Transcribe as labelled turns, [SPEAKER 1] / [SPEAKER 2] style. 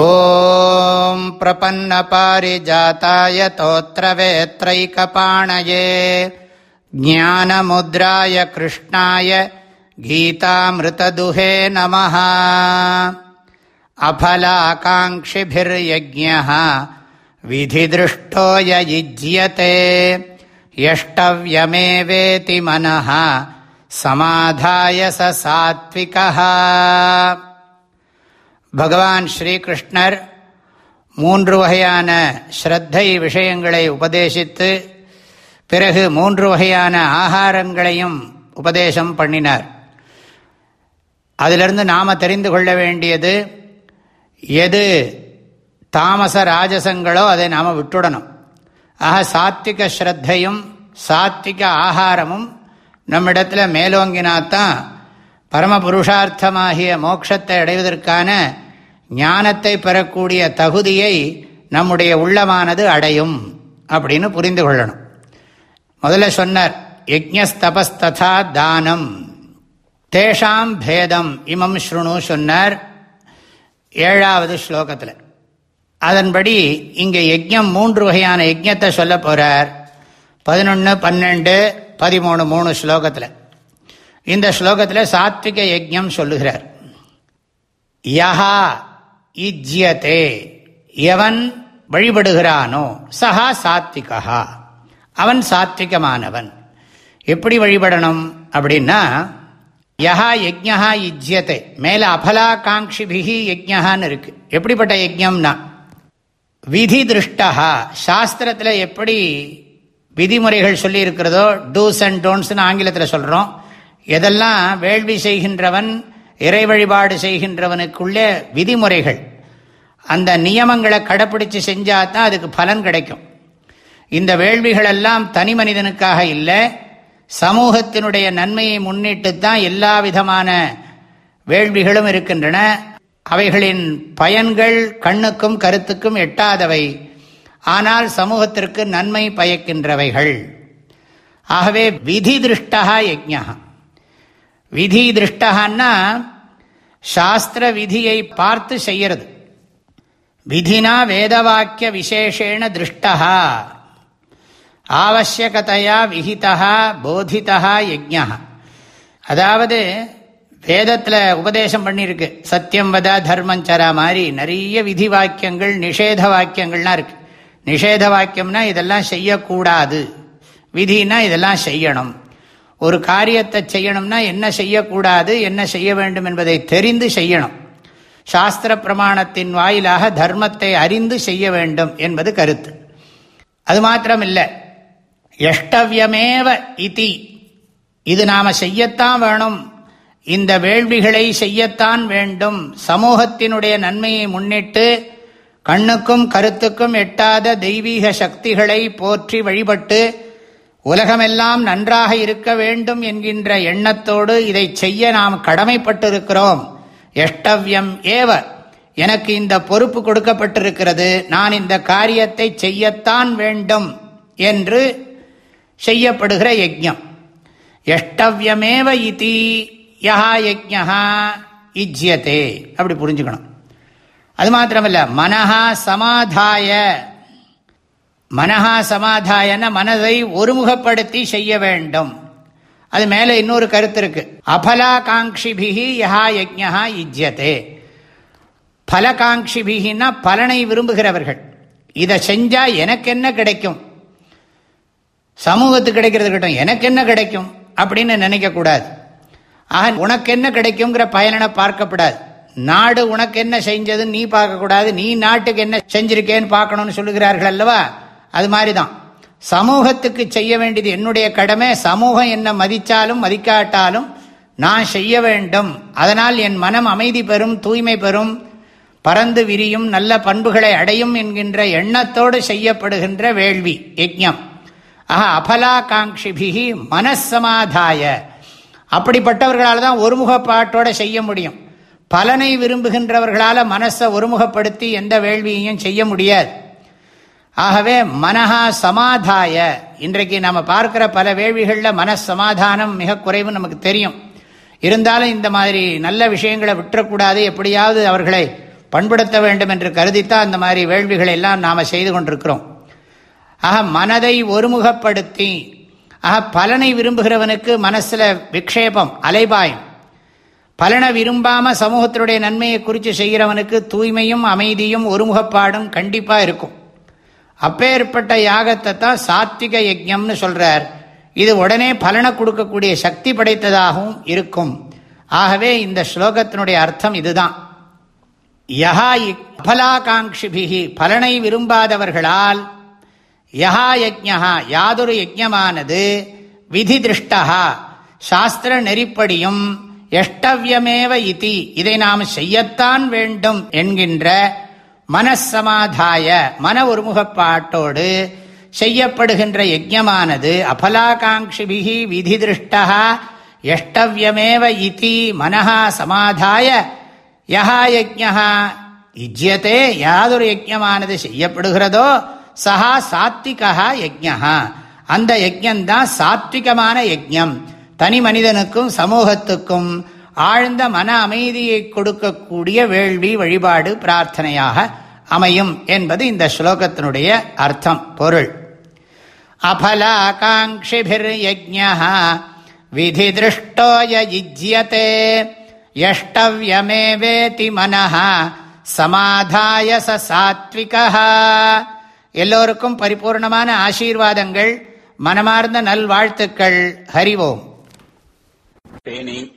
[SPEAKER 1] ॐ प्रपन्नपारिजाताय तोत्रवेत्रैकपाणये ज्ञानमुद्राय कृष्णाय गीतामृतदुहे नमः अफलाकाङ्क्षिभिर्यज्ञः विधिदृष्टो युज्यते यष्टव्यमेवेति मनः समाधाय स सात्विकः பகவான் ஸ்ரீகிருஷ்ணர் மூன்று வகையான ஸ்ரத்தை விஷயங்களை உபதேசித்து பிறகு மூன்று வகையான ஆகாரங்களையும் உபதேசம் பண்ணினார். அதிலிருந்து நாம் தெரிந்து கொள்ள வேண்டியது எது தாமச ராஜசங்களோ அதை நாம் விட்டுடணும். ஆக சாத்விக ஸ்ரத்தையும் சாத்விக ஆகாரமும் நம்மிடத்தில் மேலோங்கினாத்தான் பரமபுருஷார்த்தமாகிய மோட்சத்தை அடைவதற்கான ஞானத்தை பெறக்கூடிய தகுதியை நம்முடைய உள்ளமானது அடையும் அப்படின்னு புரிந்து கொள்ளணும். முதல்ல சொன்னார் யஜ்யஸ்தபஸ்ததா தானம். தேஷாம் பேதம் இமம் ஸ்ருணு சொன்னார் ஏழாவது ஸ்லோகத்தில். அதன்படி இங்கே யஜ்யம் மூன்று வகையான யஜ்யத்தை சொல்ல போகிறார் பதினொன்று பன்னெண்டு பதிமூணு மூணு ஸ்லோகத்தில். இந்த ஸ்லோகத்தில் சாத்விக யஜ்யம் சொல்லுகிறார். யஹா இஜ்யத்தே எவன் வழிபடுகிறானோ சஹா சாத்விகா அவன் சாத்விகமானவன். எப்படி வழிபடணும் அப்படின்னா யஹா யஜ்யா இஜ்யத்தை மேலே அபலாகாங்கிபிகி யஜ்யான்னு இருக்கு. எப்படிப்பட்ட யஜ்யம்னா விதி திருஷ்டா சாஸ்திரத்தில் எப்படி விதிமுறைகள் சொல்லி இருக்கிறதோ டூஸ் அண்ட் டோன்ஸ்னு ஆங்கிலத்தில் சொல்கிறோம் எதெல்லாம் வேள்வி செய்கின்றவன் இறை வழிபாடு செய்கின்றவனுக்குள்ளே விதிமுறைகள். அந்த நியமங்களை கடைப்பிடிச்சு செஞ்சால் தான் அதுக்கு பலன் கிடைக்கும். இந்த வேள்விகள் எல்லாம் தனி மனிதனுக்காக இல்லை சமூகத்தினுடைய நன்மையை முன்னிட்டு தான் எல்லா விதமான வேள்விகளும் இருக்கின்றன. அவைகளின் பயன்கள் கண்ணுக்கும் கருத்துக்கும் எட்டாதவை. ஆனால் சமூகத்திற்கு நன்மை பயக்கின்றவைகள். ஆகவே விதி திருஷ்டா யஜ்யா விதி திருஷ்டகான்னா சாஸ்திர விதியை பார்த்து செய்யறது. விதினா வேதவாக்கிய விசேஷேண திருஷ்டா ஆவசியகதையா விஹிதா போதிதா யஜ்யா அதாவது வேதத்தில் உபதேசம் பண்ணியிருக்கு. சத்தியம் வத தர்மஞ்சரா மாதிரி நிறைய விதி வாக்கியங்கள் நிஷேத வாக்கியங்கள்லாம் இருக்கு. நிஷேத வாக்கியம்னா இதெல்லாம் செய்யக்கூடாது. விதினா இதெல்லாம் செய்யணும். ஒரு காரியத்தை செய்யணும்னா என்ன செய்யக்கூடாது என்ன செய்ய வேண்டும் என்பதை தெரிந்து செய்யணும். சாஸ்திர பிரமாணத்தின் வாயிலாக தர்மத்தை அறிந்து செய்ய வேண்டும் என்பது கருத்து. அது மாத்திரம் இல்லை எஷ்டவியமேவ இதி. இது நாம் செய்யத்தான் வேணும். இந்த வேள்விகளை செய்யத்தான் வேண்டும். சமூகத்தினுடைய நன்மையை முன்னிட்டு கண்ணுக்கும் கருத்துக்கும் எட்டாத தெய்வீக சக்திகளை போற்றி வழிபட்டு உலகமெல்லாம் நன்றாக இருக்க வேண்டும் என்கின்ற எண்ணத்தோடு இதை செய்ய நாம் கடமைப்பட்டிருக்கிறோம். எஷ்டவியம் ஏவ. எனக்கு இந்த பொறுப்பு கொடுக்கப்பட்டிருக்கிறது. நான் இந்த காரியத்தை செய்யத்தான் வேண்டும் என்று செய்யப்படுகிற யஜ்யம். எஷ்டவியமேவ இதி யஹா யஜ்யா இஜ்யத்தே அப்படி புரிஞ்சுக்கணும். அது மாத்திரமல்ல மனஹா சமாதாய. மனஹா சமாதாயன மனதை ஒருமுகப்படுத்தி செய்ய வேண்டும். அது மேல இன்னொரு கருத்து இருக்கு. அபலாகாங்கிபிகி யஹா யஜ்யா இஜ்யத்தே பலகாங்கிபிகின்னா பலனை விரும்புகிறவர்கள். இதை செஞ்சா எனக்கு என்ன கிடைக்கும்? சமூகத்துக்கு கிடைக்கிறது கிட்டும் எனக்கு என்ன கிடைக்கும்? அப்படின்னு நினைக்கக்கூடாது ஆக உனக்கு என்ன கிடைக்குங்கிற பயனனை பார்க்கப்படாது. நாடு உனக்கு என்ன செஞ்சதுன்னு நீ பார்க்கக்கூடாது. நீ நாட்டுக்கு என்ன செஞ்சிருக்கேன்னு பார்க்கணும்னு சொல்லுகிறார்கள் அல்லவா? அது மாதிரி தான் சமூகத்துக்கு செய்ய வேண்டியது என்னுடைய கடமை. சமூகம் என்ன மதித்தாலும் மதிக்காட்டாலும் நான் செய்ய வேண்டும். அதனால் என் மனம் அமைதி பெறும் தூய்மை பெறும் பறந்து விரியும் நல்ல பண்புகளை அடையும் என்கின்ற எண்ணத்தோடு செய்யப்படுகின்ற வேள்வி யஜ்யம். ஆஹா அபலாகாங்கிபிகி மனசமாதாய. அப்படிப்பட்டவர்களால் தான் ஒருமுகப்பாட்டோட செய்ய முடியும். பலனை விரும்புகின்றவர்களால் மனசை ஒருமுகப்படுத்தி எந்த வேள்வியையும் செய்ய முடியாது. ஆகவே மனஹா சமாதாய. இன்றைக்கு நம்ம பார்க்கிற பல வேள்விகளில் மனசமாதானம் மிக குறைவு நமக்கு தெரியும். இருந்தாலும் இந்த மாதிரி நல்ல விஷயங்களை விட்டுறக்கூடாது. எப்படியாவது அவர்களை பண்படுத்த வேண்டும் என்று கருதித்தான் அந்த மாதிரி வேள்விகளை எல்லாம் நாம் செய்து கொண்டிருக்கிறோம். ஆக மனதை ஒருமுகப்படுத்தி ஆக பலனை விரும்புகிறவனுக்கு மனசில் விக்ஷேபம் அலைபாயம். பலனை விரும்பாமல் சமூகத்தினுடைய நன்மையை குறித்து செய்கிறவனுக்கு தூய்மையும் அமைதியும் ஒருமுகப்பாடும் கண்டிப்பாக இருக்கும். அப்பேற்பட்ட யாகத்தை தான் சாத்விக யஜ்யம்னு சொல்றார். இது உடனே பலனை கொடுக்கக்கூடிய சக்தி படைத்ததாகவும் இருக்கும். ஆகவே இந்த ஸ்லோகத்தினுடைய அர்த்தம் இதுதான். யஹா அபலாகாங்கிபிகி பலனை விரும்பாதவர்களால் யஹா யஜ்யா யாதொரு யஜ்யமானது விதி திருஷ்டா சாஸ்திர நெறிப்படியும் எஷ்டவியமேவ இதி இதை நாம் செய்யத்தான் வேண்டும் என்கின்ற மனசமாதாய மன ஒருமுகப்பாட்டோடு செய்யப்படுகின்ற யஜ்யமானது அபலாகாங்கிபிகி விதி திருஷ்டா எஷ்டவியமேவ இதி மனஹா சமாதாய யஹா யஜ்யா இஜ்யத்தே யாதொரு யஜ்யமானது செய்யப்படுகிறதோ சஹா சாத்விகா யஜ்யா அந்த யஜ்யந்தான் சாத்விகமான யஜ்யம் தனி மனிதனுக்கும் சமூகத்துக்கும் ஆழ்ந்த மன அமைதியை கொடுக்கக்கூடிய வேள்வி வழிபாடு பிரார்த்தனையாக அமையும் என்பது இந்த ஸ்லோகத்தினுடைய அர்த்தம் பொருள். அபலாகாங்கிபிர் யஜ்யா விதி திருஷ்டோய யுஜ்யத்தே யஷ்டவியமேவேதி மனஹா சமாதாய சாத்விகா எல்லோருக்கும் பரிபூர்ணமான ஆசீர்வாதங்கள் மனமார்ந்த நல்வாழ்த்துக்கள். ஹரிவோம்
[SPEAKER 2] தேனி.